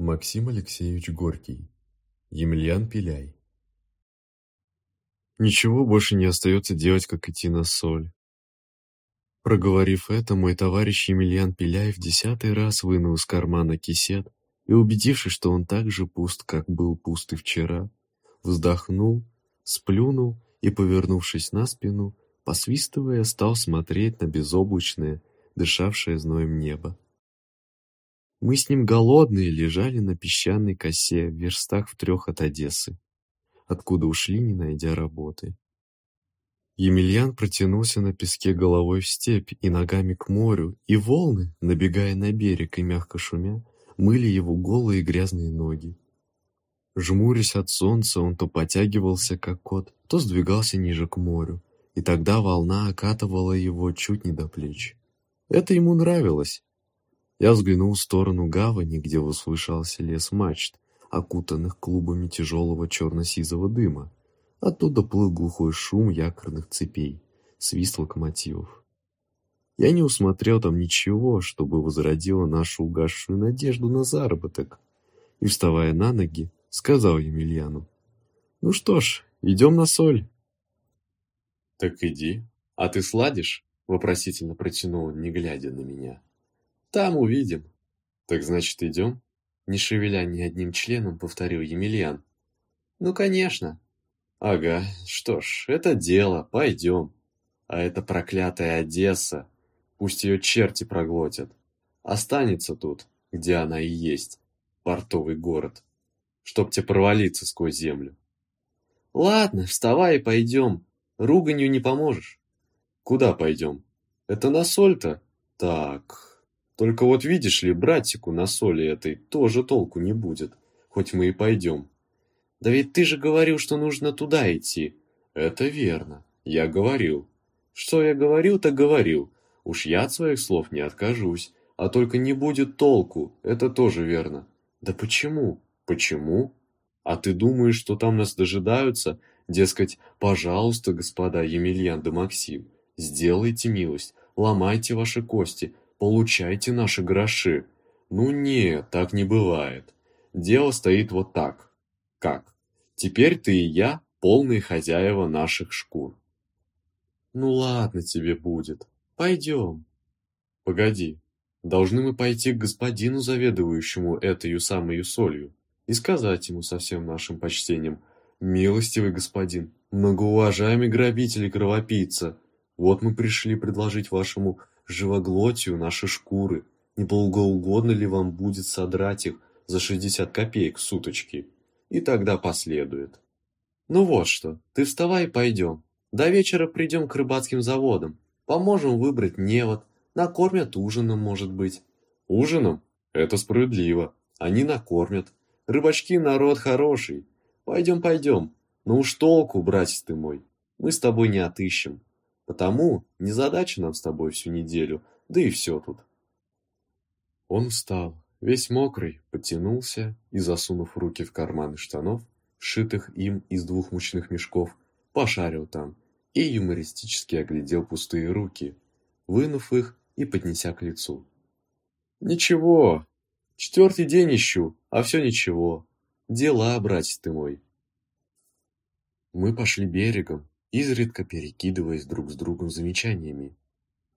Максим Алексеевич Горький. Емельян Пиляй. Ничего больше не остается делать, как идти на соль. Проговорив это, мой товарищ Емельян Пиляй в десятый раз вынул из кармана кисет и, убедившись, что он так же пуст, как был пуст и вчера, вздохнул, сплюнул и, повернувшись на спину, посвистывая, стал смотреть на безоблачное, дышавшее зноем небо. Мы с ним голодные лежали на песчаной косе в верстах в трех от Одессы, откуда ушли, не найдя работы. Емельян протянулся на песке головой в степь и ногами к морю, и волны, набегая на берег и мягко шумя, мыли его голые грязные ноги. Жмурясь от солнца, он то потягивался, как кот, то сдвигался ниже к морю, и тогда волна окатывала его чуть не до плеч. Это ему нравилось. Я взглянул в сторону гавани, где возвышался лес мачт, окутанных клубами тяжелого черно-сизого дыма. Оттуда плыл глухой шум якорных цепей, свист локомотивов. Я не усмотрел там ничего, чтобы возродило нашу угасшую надежду на заработок. И, вставая на ноги, сказал Емельяну. «Ну что ж, идем на соль». «Так иди. А ты сладишь?» — вопросительно протянул не глядя на меня. «Там увидим». «Так значит, идем?» Не шевеля ни одним членом, повторил Емельян. «Ну, конечно». «Ага, что ж, это дело, пойдем. А это проклятая Одесса, пусть ее черти проглотят. Останется тут, где она и есть, портовый город, чтоб тебе провалиться сквозь землю. Ладно, вставай и пойдем, руганью не поможешь. Куда пойдем? Это на соль-то? Так, только вот видишь ли, братику на соли этой тоже толку не будет, хоть мы и пойдем. Да ведь ты же говорил, что нужно туда идти. Это верно, я говорил. Что я говорил, так говорил. Уж я от своих слов не откажусь. А только не будет толку, это тоже верно. Да почему? Почему? А ты думаешь, что там нас дожидаются? Дескать, пожалуйста, господа Емельян да Максим, сделайте милость, ломайте ваши кости, получайте наши гроши. Ну нет, так не бывает. Дело стоит вот так. Как? Теперь ты и я полные хозяева наших шкур. Ну ладно тебе будет. Пойдем. Погоди. Должны мы пойти к господину, заведующему этой самой солью, и сказать ему со всем нашим почтением, «Милостивый господин, многоуважаемый грабитель и кровопийца, вот мы пришли предложить вашему живоглотию наши шкуры. Не угодно ли вам будет содрать их за 60 копеек суточки?» И тогда последует. «Ну вот что, ты вставай и пойдем. До вечера придем к рыбацким заводам. Поможем выбрать невод, накормят ужином, может быть. Ужином? Это справедливо. Они накормят. Рыбачки народ хороший. Пойдем, пойдем. Но уж толку, братец ты мой, мы с тобой не отыщем. Потому не задача нам с тобой всю неделю, да и все тут. Он встал, весь мокрый, потянулся и, засунув руки в карманы штанов, сшитых им из двух мучных мешков, пошарил там, и юмористически оглядел пустые руки, вынув их и поднеся к лицу. «Ничего, четвертый день ищу, а все ничего. Дела, братец ты мой». Мы пошли берегом, изредка перекидываясь друг с другом замечаниями.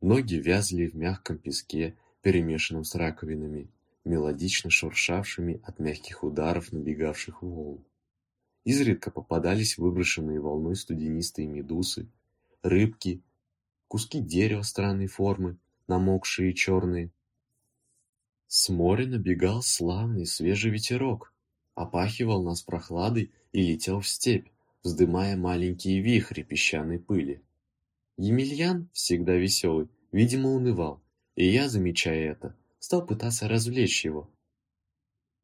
Ноги вязли в мягком песке, перемешанном с раковинами, мелодично шуршавшими от мягких ударов набегавших волн. Изредка попадались выброшенные волной студенистые медусы, рыбки, куски дерева странной формы, намокшие и черные. С моря набегал славный свежий ветерок, опахивал нас прохладой и летел в степь, вздымая маленькие вихри песчаной пыли. Емельян, всегда веселый, видимо, унывал, и я, замечая это, стал пытаться развлечь его.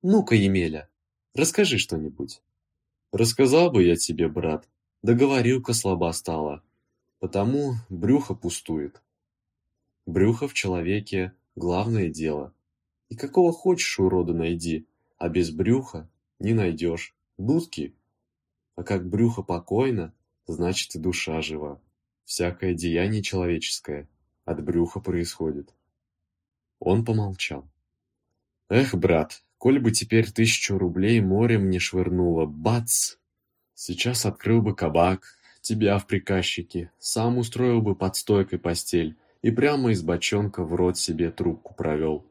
«Ну-ка, Емеля, расскажи что-нибудь». Рассказал бы я тебе, брат, да говорилка слаба стала, потому брюхо пустует. Брюхо в человеке – главное дело. И какого хочешь урода найди, а без брюха не найдешь. Дудки. А как брюхо покойно, значит и душа жива. Всякое деяние человеческое от брюха происходит. Он помолчал. Эх, брат, Коль бы теперь тысячу рублей морем мне швырнуло, бац! Сейчас открыл бы кабак, тебя в приказчике, сам устроил бы под стойкой постель и прямо из бочонка в рот себе трубку провел.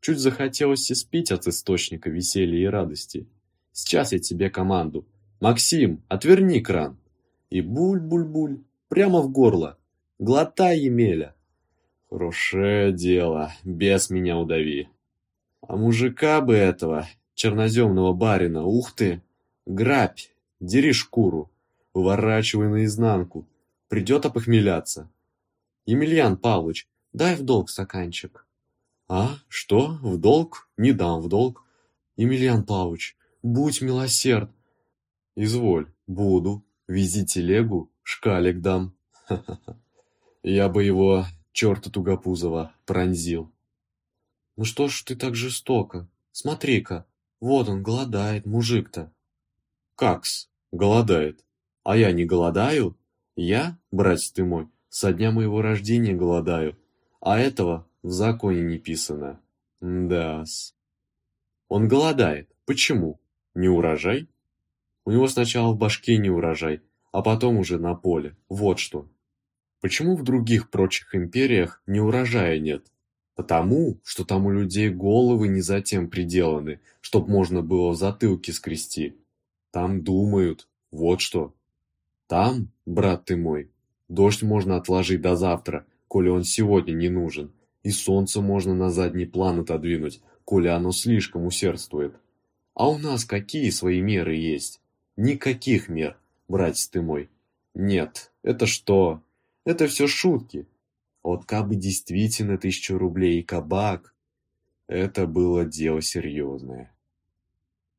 Чуть захотелось и спить от источника веселья и радости. Сейчас я тебе команду. «Максим, отверни кран!» И буль-буль-буль, прямо в горло. Глотай, Емеля. Хорошее дело, без меня удави. А мужика бы этого, черноземного барина, ух ты, грабь, дери шкуру, выворачивай наизнанку, придет опохмеляться. Емельян Павлович, дай в долг стаканчик. А, что, в долг? Не дам в долг. Емельян Павлович, будь милосерд. Изволь, буду, вези телегу, шкалик дам. Я бы его, черта Тугопузова, пронзил. Ну что ж ты так жестоко? Смотри-ка, вот он голодает, мужик-то. Какс, голодает? А я не голодаю? Я, братец ты мой, со дня моего рождения голодаю, а этого в законе не писано. Да-с. Он голодает. Почему? Не урожай? У него сначала в башке не урожай, а потом уже на поле. Вот что. Почему в других прочих империях не урожая нет? Потому, что там у людей головы не затем приделаны, чтоб можно было в затылке скрести. Там думают, вот что. Там, брат ты мой, дождь можно отложить до завтра, коли он сегодня не нужен, и солнце можно на задний план отодвинуть, коли оно слишком усердствует. А у нас какие свои меры есть? Никаких мер, братец ты мой. Нет, это что? Это все шутки. Вот кабы действительно тысячу рублей и кабак, это было дело серьезное.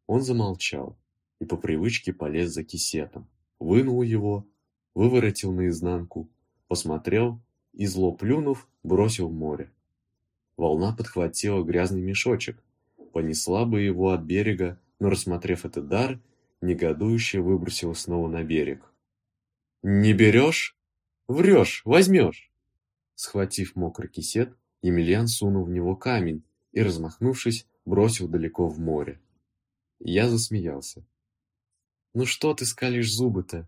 Он замолчал и по привычке полез за кисетом, вынул его, выворотил наизнанку, посмотрел и, зло плюнув, бросил в море. Волна подхватила грязный мешочек, понесла бы его от берега, но, рассмотрев этот дар, негодующе выбросила снова на берег. «Не берешь? Врешь, возьмешь!» Схватив мокрый кисет, Емельян сунул в него камень и, размахнувшись, бросил далеко в море. Я засмеялся. «Ну что ты скалишь зубы-то?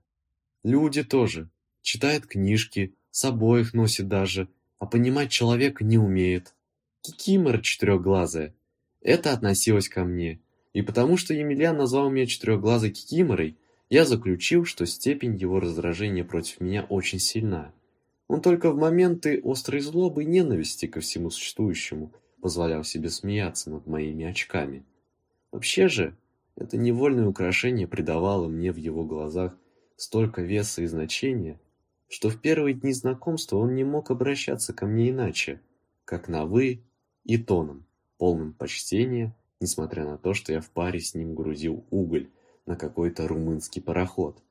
Люди тоже. Читает книжки, с обоих носит даже, а понимать человека не умеет. Кикимора четырехглазая. Это относилось ко мне. И потому что Емельян назвал меня четырехглазой кикиморой, я заключил, что степень его раздражения против меня очень сильна. Он только в моменты острой злобы и ненависти ко всему существующему позволял себе смеяться над моими очками. Вообще же, это невольное украшение придавало мне в его глазах столько веса и значения, что в первые дни знакомства он не мог обращаться ко мне иначе, как на «вы» и тоном, полным почтения, несмотря на то, что я в паре с ним грузил уголь на какой-то румынский пароход.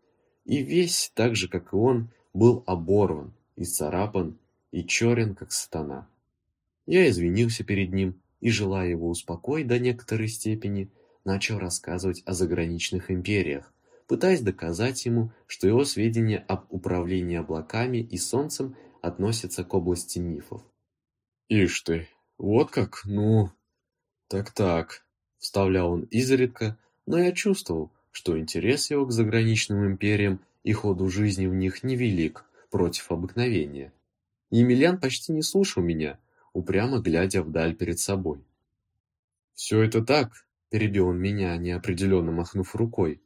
И весь, так же как и он, был оборван, исцарапан и черен, как сатана. Я извинился перед ним и, желая его успокоить до некоторой степени, начал рассказывать о заграничных империях, пытаясь доказать ему, что его сведения об управлении облаками и солнцем относятся к области мифов. «Ишь ты, вот как, ну...» «Так-так», — вставлял он изредка, но я чувствовал, что интерес его к заграничным империям и ходу жизни в них невелик, против обыкновения. Емельян почти не слушал меня, упрямо глядя вдаль перед собой. «Все это так», — перебил он меня, неопределенно махнув рукой.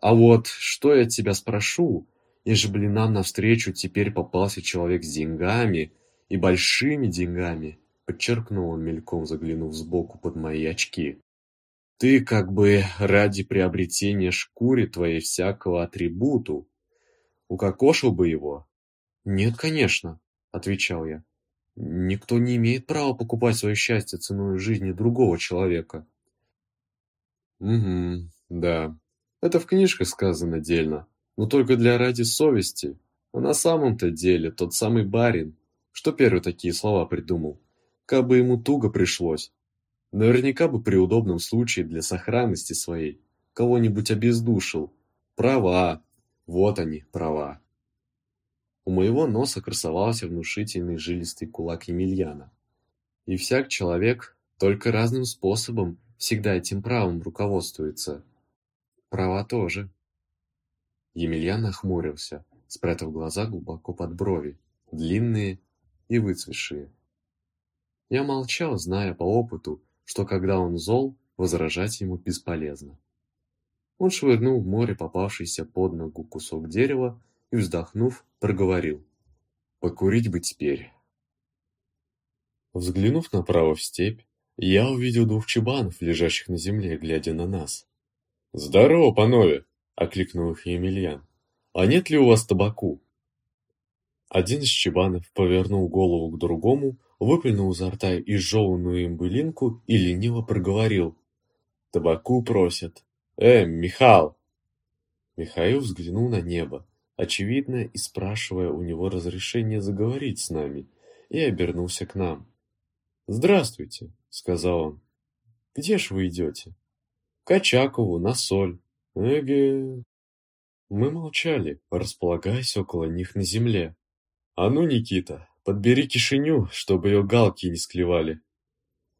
«А вот что я тебя спрошу, ежели нам навстречу теперь попался человек с деньгами и большими деньгами?» Подчеркнул он мельком, заглянув сбоку под мои очки. «Ты как бы ради приобретения шкуре твоей всякого атрибуту укокошил бы его, «Нет, конечно», — отвечал я. «Никто не имеет права покупать свое счастье ценой жизни другого человека». «Угу, да. Это в книжках сказано дельно, но только для ради совести. А на самом-то деле тот самый барин, что первый такие слова придумал, как бы ему туго пришлось. Наверняка бы при удобном случае для сохранности своей кого-нибудь обездушил. Права. Вот они, права. У моего носа красовался внушительный жилистый кулак Емельяна. И всяк человек только разным способом всегда этим правом руководствуется. Права тоже. Емельян нахмурился, спрятав глаза глубоко под брови, длинные и выцветшие. Я молчал, зная по опыту, что когда он зол, возражать ему бесполезно. Он швырнул в море попавшийся под ногу кусок дерева и, вздохнув, проговорил. «Покурить бы теперь». Взглянув направо в степь, я увидел двух чебанов, лежащих на земле, глядя на нас. «Здорово, панове!» — окликнул их Емельян. «А нет ли у вас табаку?» Один из чебанов повернул голову к другому, выплюнул изо рта изжеванную им былинку и лениво проговорил. «Табаку просят. Э, Михал!» Михаил взглянул на небо, очевидно, и спрашивая у него разрешения заговорить с нами, и обернулся к нам. «Здравствуйте», — сказал он. «Где ж вы идете?» «К Очакову, на соль». «Эге...» Мы молчали, располагаясь около них на земле. «А ну, Никита, подбери кишиню, чтобы ее галки не склевали».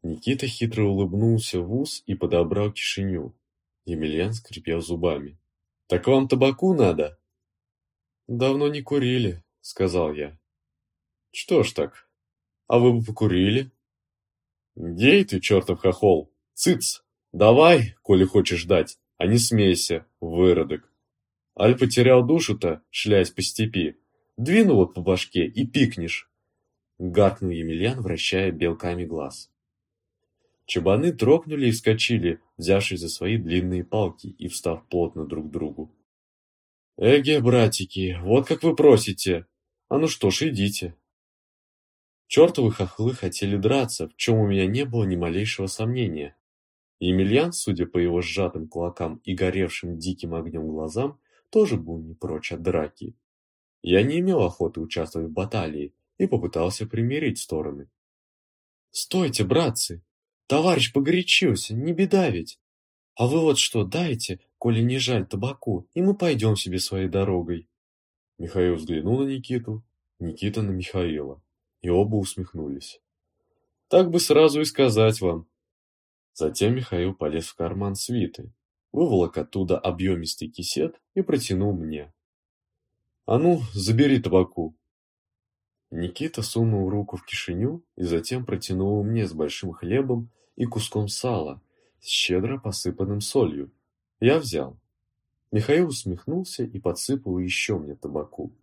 Никита хитро улыбнулся в ус и подобрал кишиню. Емельян скрипел зубами. «Так вам табаку надо?» «Давно не курили», — сказал я. «Что ж так? А вы бы покурили?» «Гей ты, чертов хохол! Цыц! Давай, коли хочешь дать, а не смейся, выродок!» Аль потерял душу-то, шляясь по степи. Двинул вот по башке и пикнешь. Гаркнул Емельян, вращая белками глаз. Чабаны трогнули и вскочили, взявшись за свои длинные палки и встав плотно друг к другу. «Эге, братики, вот как вы просите! А ну что ж, идите!» Чертовы хохлы хотели драться, в чем у меня не было ни малейшего сомнения. Емельян, судя по его сжатым кулакам и горевшим диким огнем глазам, тоже был не прочь от драки. Я не имел охоты участвовать в баталии и попытался примирить стороны. «Стойте, братцы! Товарищ погорячился, не беда ведь! А вы вот что, дайте, коли не жаль табаку, и мы пойдем себе своей дорогой!» Михаил взглянул на Никиту, Никита на Михаила и оба усмехнулись. Так бы сразу и сказать вам. Затем Михаил полез в карман свиты, выволок оттуда объемистый кисет и протянул мне. «А ну, забери табаку!» Никита сунул руку в кишеню и затем протянул мне с большим хлебом и куском сала, щедро посыпанным солью. Я взял. Михаил усмехнулся и подсыпал еще мне табаку.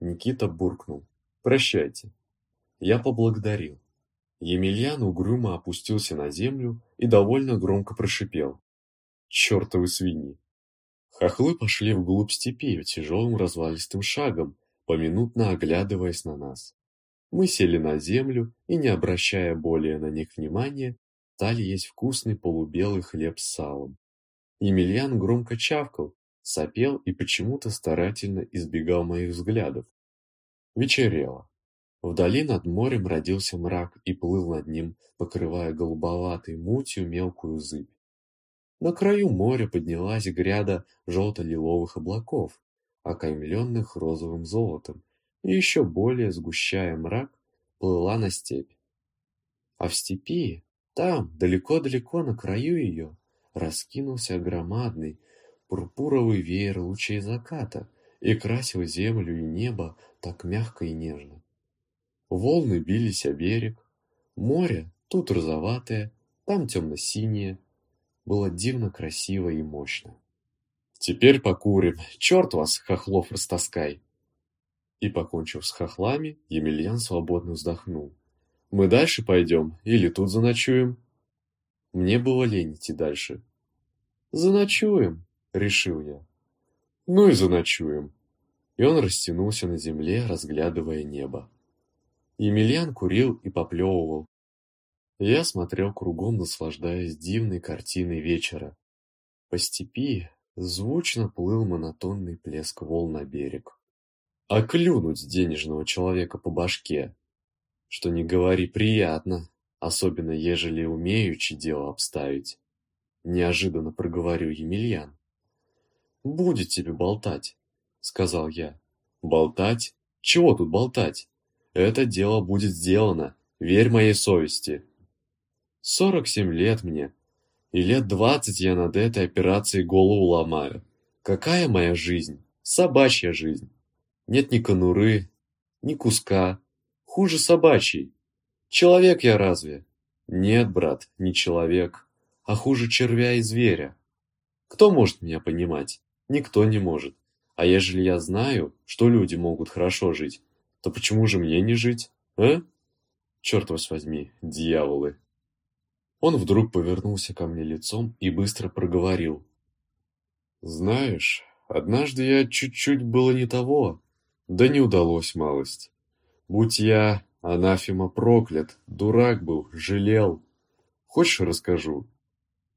Никита буркнул. «Прощайте». Я поблагодарил. Емельян угрюмо опустился на землю и довольно громко прошипел. «Чертовы свиньи!» Хохлы пошли вглубь степи тяжелым развалистым шагом, поминутно оглядываясь на нас. Мы сели на землю и, не обращая более на них внимания, стали есть вкусный полубелый хлеб с салом. Емельян громко чавкал, сопел и почему-то старательно избегал моих взглядов. Вечерело. Вдали над морем родился мрак и плыл над ним, покрывая голубоватой мутью мелкую зыбь. На краю моря поднялась гряда желто-лиловых облаков, окаймленных розовым золотом, и еще более сгущая мрак, плыла на степь. А в степи, там, далеко-далеко на краю ее, раскинулся громадный пурпуровый веер лучей заката и красил землю и небо так мягко и нежно. Волны бились о берег. Море, тут розоватое, там темно-синее, было дивно красиво и мощно. «Теперь покурим, черт вас, хохлов растаскай!» И, покончив с хохлами, Емельян свободно вздохнул. «Мы дальше пойдем или тут заночуем?» Мне было лень идти дальше. «Заночуем», — решил я. «Ну и заночуем». И он растянулся на земле, разглядывая небо. Емельян курил и поплевывал. Я смотрел кругом, наслаждаясь дивной картиной вечера. По степи звучно плыл монотонный плеск волн на берег. А клюнуть денежного человека по башке, что не говори приятно, особенно ежели умеючи дело обставить. Неожиданно проговорил Емельян. «Будет тебе болтать», — сказал я. «Болтать? Чего тут болтать? Это дело будет сделано, верь моей совести. Сорок семь лет мне. И лет двадцать я над этой операцией голову ломаю. Какая моя жизнь? Собачья жизнь. Нет ни конуры, ни куска. Хуже собачьей. Человек я разве? Нет, брат, не человек, а хуже червя и зверя. Кто может меня понимать? Никто не может. А ежели я знаю, что люди могут хорошо жить, то почему же мне не жить, а? Черт вас возьми, дьяволы. Он вдруг повернулся ко мне лицом и быстро проговорил. Знаешь, однажды я чуть-чуть было не того, да не удалось малость. Будь я анафема проклят, дурак был, жалел. Хочешь, расскажу?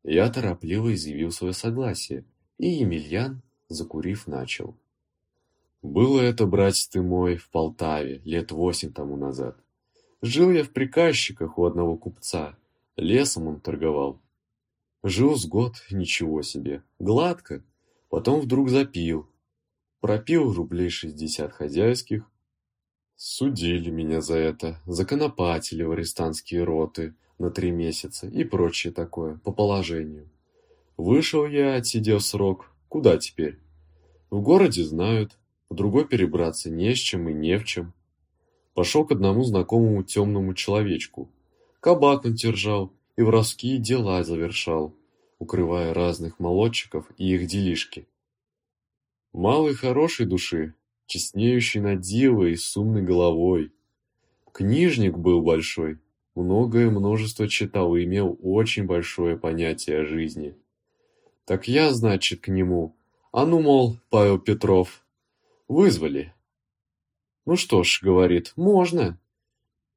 Я торопливо изъявил свое согласие, и Емельян, закурив, начал. Было это, братец ты мой, в Полтаве, лет восемь тому назад. Жил я в приказчиках у одного купца, лесом он торговал. Жил с год, ничего себе, гладко, потом вдруг запил. Пропил рублей шестьдесят хозяйских. Судили меня за это, законопатили в арестантские роты, на три месяца и прочее такое, по положению. Вышел я, отсидел срок, куда теперь? В городе знают, в другой перебраться не с чем и не в чем. Пошел к одному знакомому темному человечку. Кабак он держал и воровские дела завершал, укрывая разных молодчиков и их делишки. Малый хорошей души, честнеющий на диво и с умной головой. Книжник был большой, многое множество читал и имел очень большое понятие о жизни. Так я, значит, к нему. А ну, мол, Павел Петров. Вызвали. Ну что ж, говорит, можно.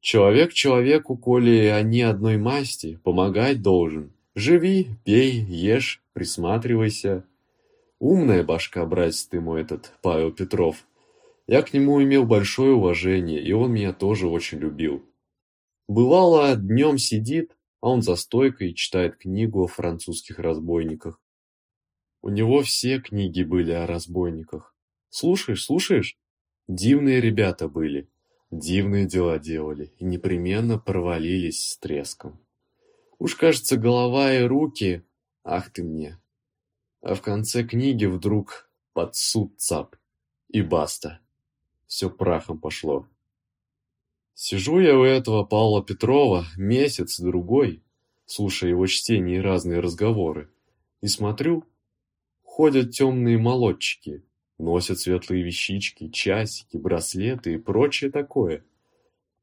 Человек человеку, коли они одной масти, помогать должен. Живи, пей, ешь, присматривайся. Умная башка, братец ты мой этот, Павел Петров. Я к нему имел большое уважение, и он меня тоже очень любил. Бывало, днем сидит, а он за стойкой читает книгу о французских разбойниках. У него все книги были о разбойниках. Слушаешь, слушаешь? Дивные ребята были, дивные дела делали и непременно провалились с треском. Уж кажется, голова и руки, ах ты мне. А в конце книги вдруг под суд цап, и баста. Все прахом пошло. Сижу я у этого Павла Петрова месяц-другой, слушая его чтение и разные разговоры, и смотрю, ходят темные молодчики, носят светлые вещички, часики, браслеты и прочее такое.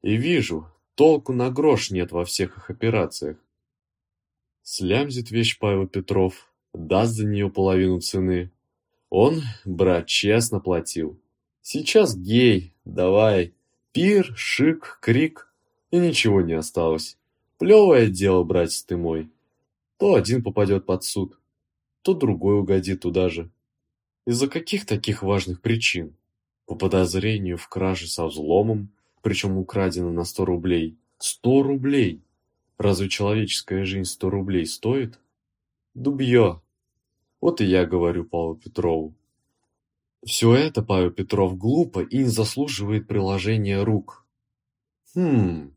И вижу, толку на грош нет во всех их операциях. Слямзит вещь Павел Петров, даст за нее половину цены. Он, брат, честно платил. Сейчас гей, давай, Пир, шик, крик, и ничего не осталось. Плевое дело, братец ты мой. То один попадет под суд, то другой угодит туда же. Из-за каких таких важных причин? По подозрению в краже со взломом, причем украдено на сто рублей. Сто рублей! Разве человеческая жизнь сто рублей стоит? Дубье. Вот и я говорю Павлу Петрову. Все это, Павел Петров, глупо и не заслуживает приложения рук. Хм,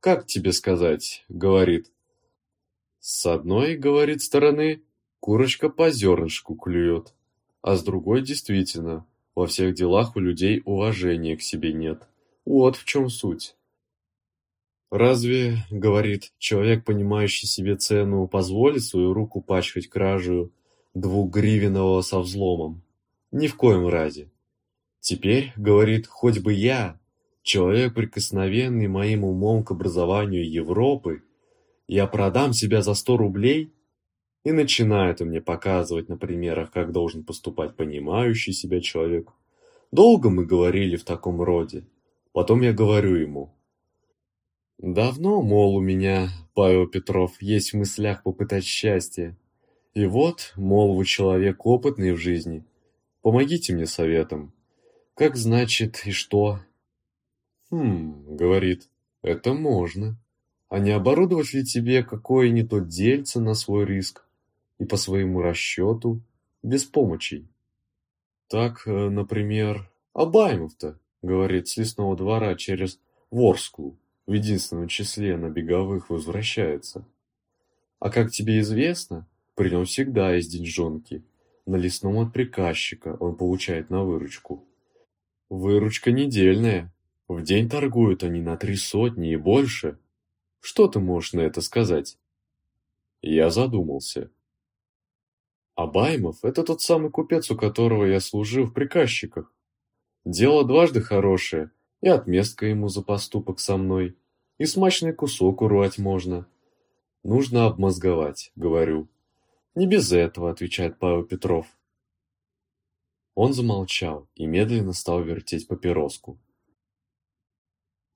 как тебе сказать, говорит. С одной, говорит, стороны, курочка по зернышку клюет, а с другой, действительно, во всех делах у людей уважения к себе нет. Вот в чем суть. Разве, говорит, человек, понимающий себе цену, позволит свою руку пачкать кражу двухгривенного со взломом? Ни в коем разе. Теперь, говорит, хоть бы я, человек прикосновенный моим умом к образованию Европы, я продам себя за сто рублей? И начинает он мне показывать на примерах, как должен поступать понимающий себя человек. Долго мы говорили в таком роде. Потом я говорю ему. Давно, мол, у меня, Павел Петров, есть в мыслях попытать счастье. И вот, мол, вы человек опытный в жизни – Помогите мне советом. Как значит и что? Хм, говорит, это можно. А не оборудовать ли тебе какое-нибудь дельце на свой риск и по своему расчету, без помощи? Так, э, например, Абаймов-то, говорит, с лесного двора через Ворскую в единственном числе на беговых возвращается. А как тебе известно, при нем всегда есть деньжонки. На лесном от приказчика он получает на выручку. Выручка недельная. В день торгуют они на три сотни и больше. Что ты можешь на это сказать? Я задумался. Абаймов – это тот самый купец, у которого я служил в приказчиках. Дело дважды хорошее, и отместка ему за поступок со мной, и смачный кусок урвать можно. Нужно обмозговать, говорю. Не без этого, отвечает Павел Петров. Он замолчал и медленно стал вертеть папироску.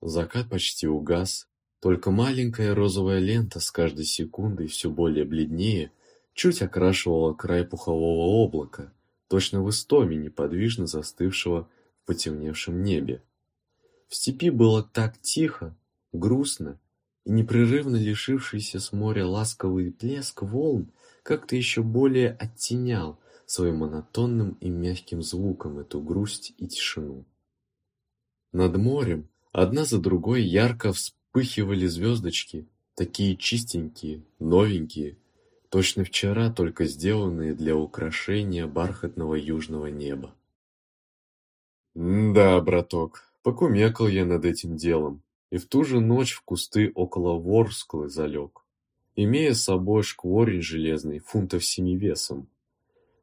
Закат почти угас, только маленькая розовая лента с каждой секундой все более бледнее чуть окрашивала край пухового облака, точно в истоме неподвижно застывшего в потемневшем небе. В степи было так тихо, грустно, и непрерывно лишившийся с моря ласковый плеск волн как-то еще более оттенял своим монотонным и мягким звуком эту грусть и тишину. Над морем одна за другой ярко вспыхивали звездочки, такие чистенькие, новенькие, точно вчера только сделанные для украшения бархатного южного неба. «Да, браток, покумекал я над этим делом, и в ту же ночь в кусты около Ворсклы залег, имея с собой шкворень железный, фунтов семи весом.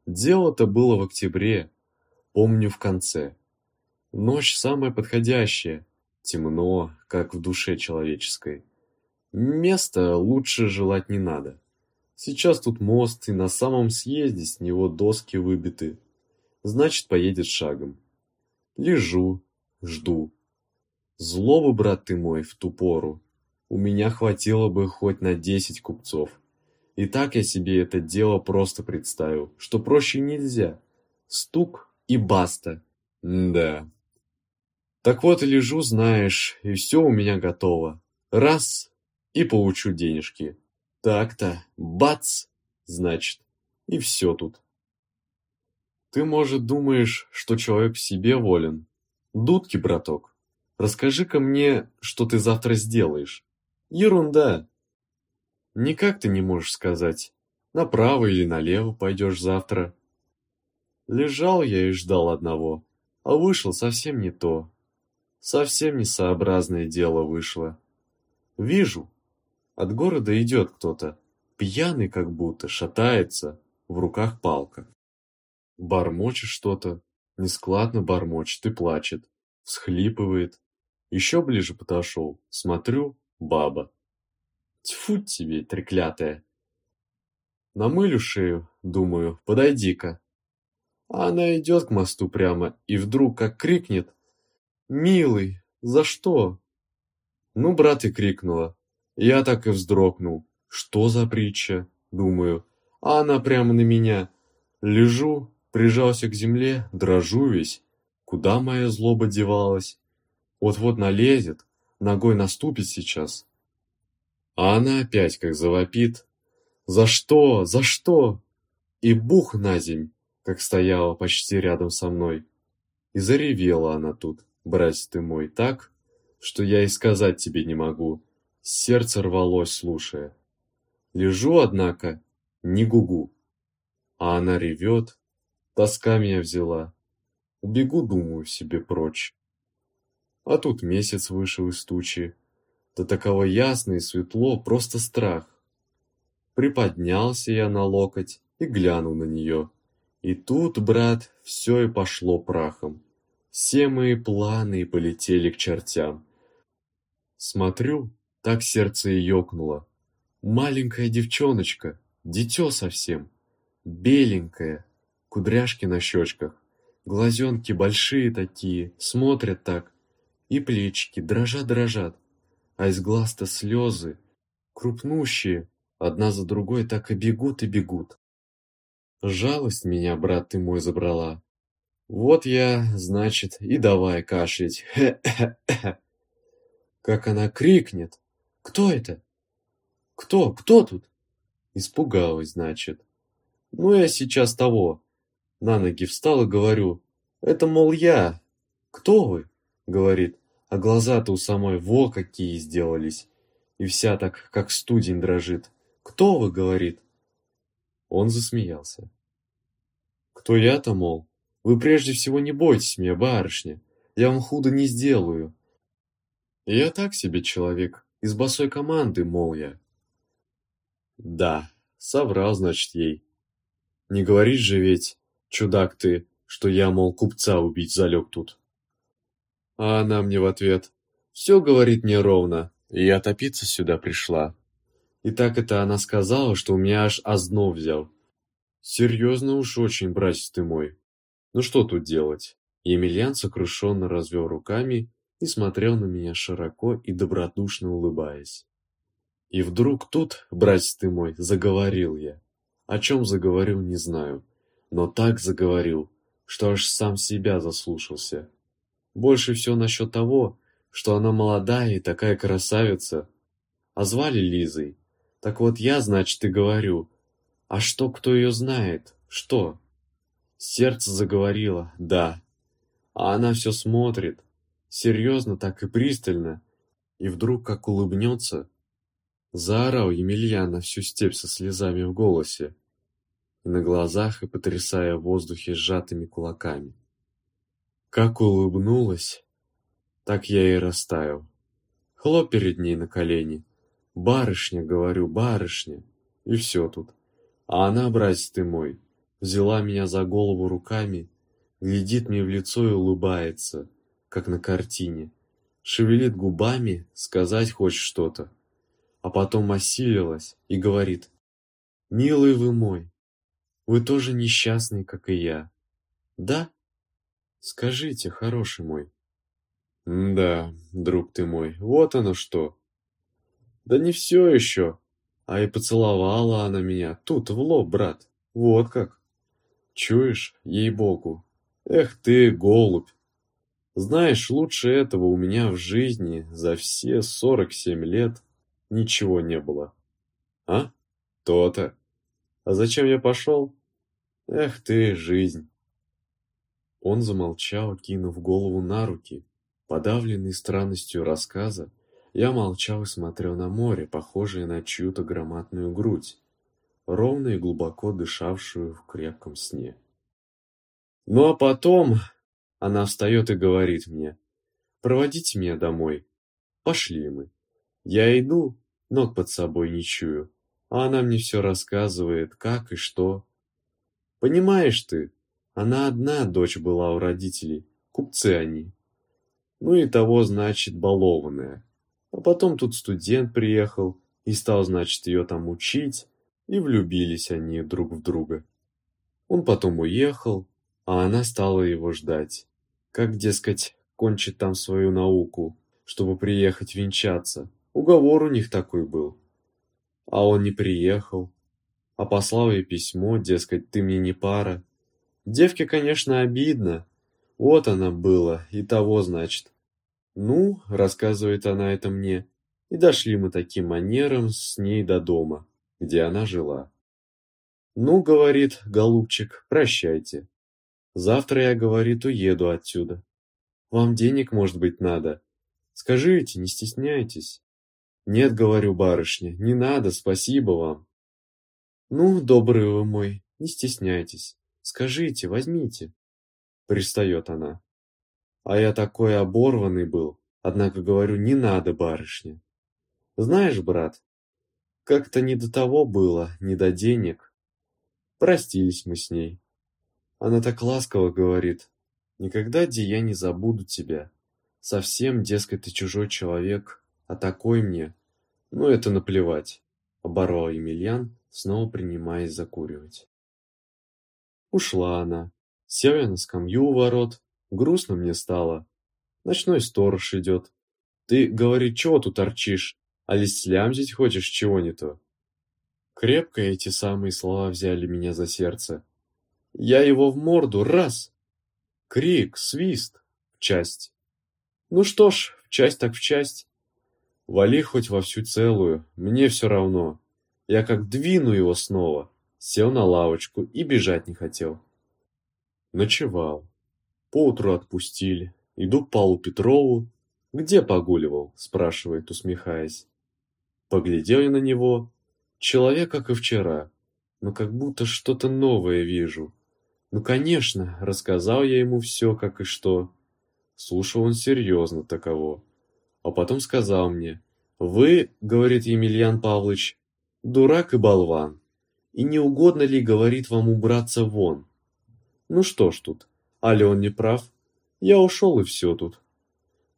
Дело-то было в октябре, помню в конце. Ночь самая подходящая, темно, как в душе человеческой. Места лучше желать не надо. Сейчас тут мост, и на самом съезде с него доски выбиты. Значит, поедет шагом. Лежу, жду. Злобы, брат ты мой, в ту пору. У меня хватило бы хоть на десять купцов. И так я себе это дело просто представил, что проще нельзя. Стук и баста. М да. Так вот и лежу, знаешь, и все у меня готово. Раз, и получу денежки. Так-то, бац, значит, и все тут. Ты, может, думаешь, что человек в себе волен. Дудки, браток, расскажи-ка мне, что ты завтра сделаешь. Ерунда. Никак ты не можешь сказать, направо или налево пойдешь завтра. Лежал я и ждал одного, а вышел совсем не то. Совсем несообразное дело вышло. Вижу, от города идет кто-то, пьяный как будто, шатается, в руках палка. Бормочет что-то, нескладно бормочет и плачет, всхлипывает. Еще ближе подошел, смотрю, баба. Тьфу тебе, треклятая. Намылю шею, думаю, подойди-ка. А она идет к мосту прямо и вдруг как крикнет. «Милый, за что?» Ну, брат и крикнула. Я так и вздрогнул. Что за притча? Думаю. А она прямо на меня. Лежу, Прижался к земле, дрожу весь. Куда моя злоба девалась? Вот-вот налезет, ногой наступит сейчас. А она опять как завопит. «За что? За что?» И бух на земь, как стояла почти рядом со мной. И заревела она тут, братец ты мой, так, что я и сказать тебе не могу. Сердце рвалось, слушая. Лежу, однако, не гугу. А она ревет, Тоска меня взяла. Убегу, думаю, себе прочь. А тут месяц вышел из тучи. Да таково ясно и светло, просто страх. Приподнялся я на локоть и глянул на нее. И тут, брат, все и пошло прахом. Все мои планы полетели к чертям. Смотрю, так сердце и ёкнуло. Маленькая девчоночка, дитё совсем, беленькая, кудряшки на щечках, глазенки большие такие, смотрят так, и плечики дрожат-дрожат, а из глаз-то слезы, крупнущие, одна за другой так и бегут и бегут. Жалость меня, брат ты мой, забрала. Вот я, значит, и давай кашлять. Как она крикнет. Кто это? Кто? Кто тут? Испугалась, значит. Ну, я сейчас того. На ноги встал и говорю, это, мол, я. Кто вы? Говорит, а глаза-то у самой во какие сделались. И вся так, как студень дрожит. «Кто вы?» — говорит. Он засмеялся. «Кто я-то, мол? Вы прежде всего не бойтесь меня, барышня. Я вам худо не сделаю. Я так себе человек, из босой команды, мол я». Да, соврал, значит, ей. Не говоришь же ведь, чудак ты, что я, мол, купца убить залег тут. А она мне в ответ, все говорит мне ровно, и я топиться сюда пришла. И так это она сказала, что у меня аж озно взял. Серьезно уж очень, братец ты мой. Ну что тут делать? Емельян сокрушенно развел руками и смотрел на меня широко и добродушно улыбаясь. И вдруг тут, братец ты мой, заговорил я. О чем заговорил, не знаю, но так заговорил, что аж сам себя заслушался. Больше всего насчет того, что она молодая и такая красавица. А звали Лизой. Так вот я, значит, и говорю. А что, кто ее знает? Что? Сердце заговорило, да. А она все смотрит. Серьезно так и пристально. И вдруг как улыбнется, Заорал Емельян на всю степь со слезами в голосе, и на глазах и потрясая в воздухе сжатыми кулаками. Как улыбнулась, так я и растаял. Хлоп перед ней на колени. «Барышня, — говорю, — барышня!» И все тут. А она, братец ты мой, взяла меня за голову руками, глядит мне в лицо и улыбается, как на картине. Шевелит губами, сказать хочет что-то а потом осилилась и говорит, «Милый вы мой, вы тоже несчастный, как и я». «Да? Скажите, хороший мой». «Да, друг ты мой, вот оно что». «Да не все еще, а и поцеловала она меня, тут, в лоб, брат, вот как». «Чуешь, ей-богу, эх ты, голубь, знаешь, лучше этого у меня в жизни за все сорок семь лет ничего не было. А? То-то. А зачем я пошел? Эх ты, жизнь. Он замолчал, кинув голову на руки. Подавленный странностью рассказа, я молчал и смотрел на море, похожее на чью-то громадную грудь, ровно и глубоко дышавшую в крепком сне. Ну а потом она встает и говорит мне, «Проводите меня домой». Пошли мы. Я иду, ног под собой не чую, а она мне все рассказывает, как и что. Понимаешь ты, она одна дочь была у родителей, купцы они. Ну и того, значит, балованная. А потом тут студент приехал и стал, значит, ее там учить, и влюбились они друг в друга. Он потом уехал, а она стала его ждать. Как, дескать, кончит там свою науку, чтобы приехать венчаться. Уговор у них такой был. А он не приехал. А послал ей письмо, дескать, ты мне не пара. Девке, конечно, обидно. Вот она была, и того, значит. Ну, рассказывает она это мне, и дошли мы таким манером с ней до дома, где она жила. Ну, говорит, голубчик, прощайте. Завтра я, говорит, уеду отсюда. Вам денег, может быть, надо. Скажите, не стесняйтесь. Нет, говорю, барышня, не надо, спасибо вам. Ну, добрый вы мой, не стесняйтесь. Скажите, возьмите. Пристает она. А я такой оборванный был, однако говорю, не надо, барышня. Знаешь, брат, как-то не до того было, не до денег. Простились мы с ней. Она так ласково говорит, никогда, де я не забуду тебя. Совсем, дескать, ты чужой человек, а такой мне, ну это наплевать, оборвал Емельян, снова принимаясь закуривать. Ушла она. Сел я на скамью у ворот. Грустно мне стало. Ночной сторож идет. Ты, говорит, чего тут торчишь? А ли слямзить хочешь чего не то? Крепко эти самые слова взяли меня за сердце. Я его в морду, раз! Крик, свист, в часть. Ну что ж, в часть так в часть. Вали хоть во всю целую, мне все равно. Я как двину его снова, сел на лавочку и бежать не хотел. Ночевал. Поутру отпустили. Иду к Павлу Петрову. «Где погуливал?» – спрашивает, усмехаясь. Поглядел я на него. Человек, как и вчера, но как будто что-то новое вижу. Ну, конечно, рассказал я ему все, как и что. Слушал он серьезно таково. А потом сказал мне, «Вы, — говорит Емельян Павлович, — дурак и болван. И не угодно ли, говорит, вам убраться вон? Ну что ж тут, али он не прав? Я ушел и все тут.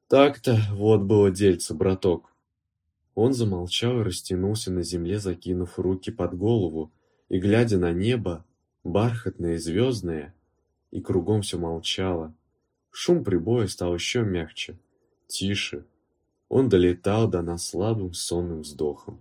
Так-то вот было дельце, браток. Он замолчал и растянулся на земле, закинув руки под голову, и, глядя на небо, бархатное звездное, и кругом все молчало. Шум прибоя стал еще мягче, тише. Он долетал до нас слабым сонным вздохом.